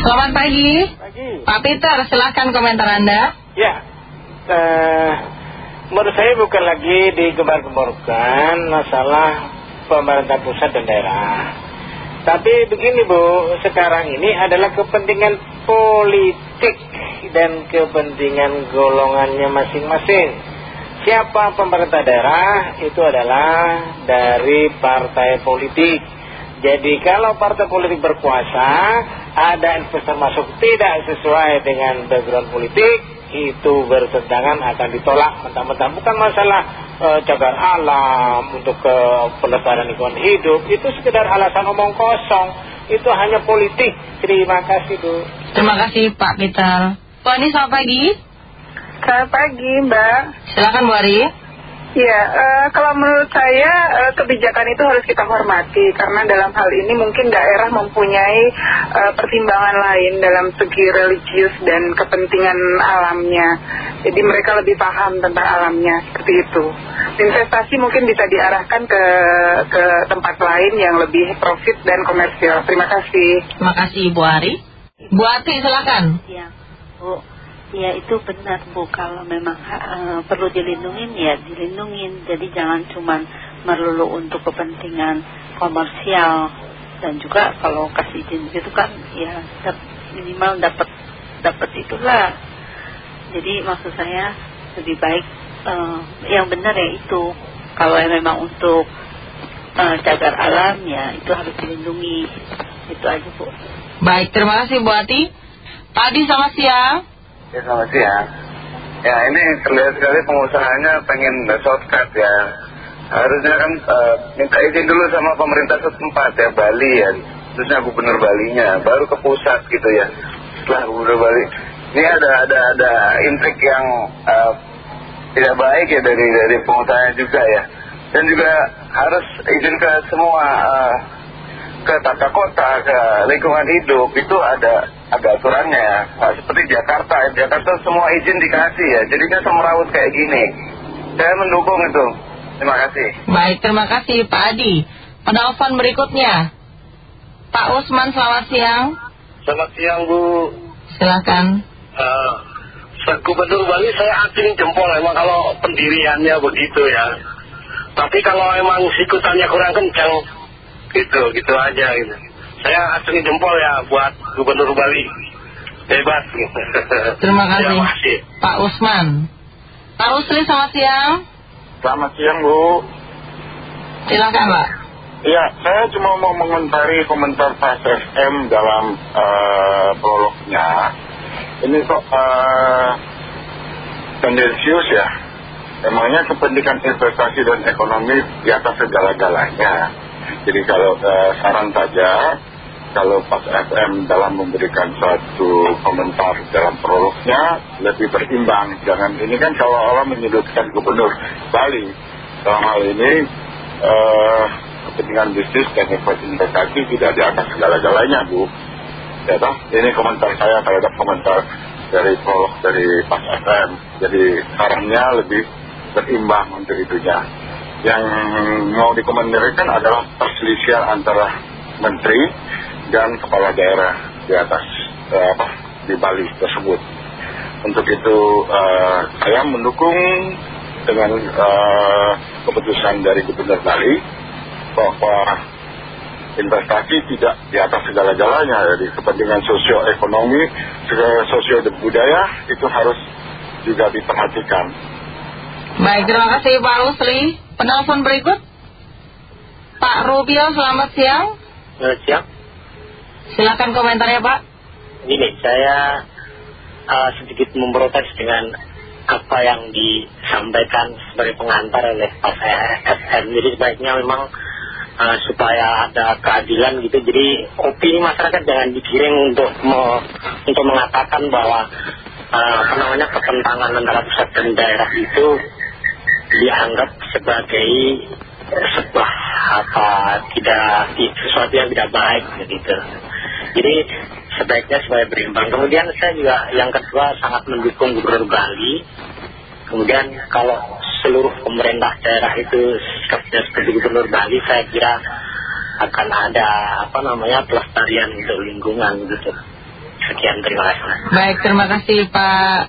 Selamat pagi. Pagi. Pak Peter, silahkan komentar Anda. Ya, eh, menurut saya bukan lagi digembar-gemborkan masalah pemerintah pusat dan daerah. Tapi begini Bu, sekarang ini adalah kepentingan politik dan kepentingan golongannya masing-masing. Siapa pemerintah daerah itu adalah dari partai politik. Jadi kalau partai politik berkuasa, ada investor masuk tidak sesuai dengan background politik, itu bertentangan akan ditolak mentah-mentah. Bukan masalah eh, cagar alam untuk ke pelestarian lingkungan hidup, itu sekedar alasan omong kosong. Itu hanya politik. Terima kasih Bu. Terima kasih Pak Peter. Bu Ani, selamat pagi. Selamat pagi Mbak. Silakan Bu Ari. Ya, eh, kalau menurut saya eh, kebijakan itu harus kita hormati karena dalam hal ini mungkin daerah mempunyai eh, pertimbangan lain dalam segi religius dan kepentingan alamnya. Jadi mereka lebih paham tentang alamnya seperti itu. Investasi mungkin bisa diarahkan ke ke tempat lain yang lebih profit dan komersial. Terima kasih. Terima kasih Bu Ari. Bu Ati, silakan. Ya, Bu. Ya itu benar Bu, kalau memang eh, perlu dilindungin ya dilindungin. Jadi jangan cuma melulu untuk kepentingan komersial dan juga kalau kasih izin gitu kan ya minimal dapat dapat itulah. Jadi maksud saya lebih baik eh, yang benar ya itu. Kalau memang untuk eh, cagar alam ya itu harus dilindungi. Itu aja Bu. Baik, terima kasih Bu Ati. Pak Adi, selamat siang. Ya selamat siang. Ya ini terlihat sekali pengusahanya pengen shortcut ya. Harusnya kan eh, minta izin dulu sama pemerintah setempat ya Bali ya. Terusnya gubernur Balinya, baru ke pusat gitu ya. Setelah gubernur Bali. Ini ada ada ada intrik yang eh, tidak baik ya dari dari pengusahanya juga ya. Dan juga harus izin ke semua eh, ke tata kota, ke lingkungan hidup itu ada ada aturannya ya. Nah, seperti Jakarta, Jakarta semua izin dikasih ya. Jadinya semeraut kayak gini. Saya mendukung itu. Terima kasih. Baik, terima kasih Pak Adi. Penelpon berikutnya. Pak Usman, selamat siang. Selamat siang Bu. Silakan. Uh, Gubernur Bali saya acung jempol emang kalau pendiriannya begitu ya. Tapi kalau emang sikutannya kurang kencang, gitu, gitu aja gitu. Saya acungin jempol ya buat Gubernur Bali. Hebat. Terima kasih. Terima kasih. Pak Usman. Pak Rusli, selamat siang. Selamat siang Bu. Silakan Pak. Ya, saya cuma mau mengomentari komentar Pak FM dalam eh, prolognya. Ini kok eh, tendensius ya. Emangnya kepentingan investasi dan ekonomi di atas segala-galanya. Jadi kalau eh, saran saja, kalau Pak FM dalam memberikan suatu komentar dalam prolognya lebih berimbang. Jangan ini kan kalau Allah menyudutkan gubernur Bali. Dalam hal ini eh, kepentingan bisnis dan investasi tidak di atas segala-galanya Bu. Ya toh? ini komentar saya terhadap komentar dari prolog dari Pak FM. Jadi sarannya lebih berimbang untuk itunya. Yang mau dikomentarikan adalah perselisihan antara menteri dan kepala daerah di atas eh, apa di Bali tersebut. Untuk itu eh, saya mendukung dengan eh, keputusan dari Gubernur Bali bahwa investasi tidak di atas segala-galanya jadi kepentingan sosioekonomi sosio budaya itu harus juga diperhatikan Baik, terima kasih Pak Rusli. Penelpon berikut. Pak Rubio, selamat siang. Selamat siang. Silakan komentarnya Pak. Gini, saya uh, sedikit memprotes dengan apa yang disampaikan sebagai pengantar oleh Pak FM. Jadi sebaiknya memang uh, supaya ada keadilan gitu. Jadi opini masyarakat jangan digiring untuk me- untuk mengatakan bahwa uh, namanya pertentangan antara pusat dan daerah itu dianggap sebagai sebuah apa tidak sesuatu yang tidak baik begitu. Jadi sebaiknya supaya berimbang. Kemudian saya juga yang kedua sangat mendukung Gubernur Bali. Kemudian kalau seluruh pemerintah daerah itu sikapnya seperti Gubernur Bali, saya kira akan ada apa namanya pelestarian untuk lingkungan gitu. Sekian terima kasih. Baik, terima kasih Pak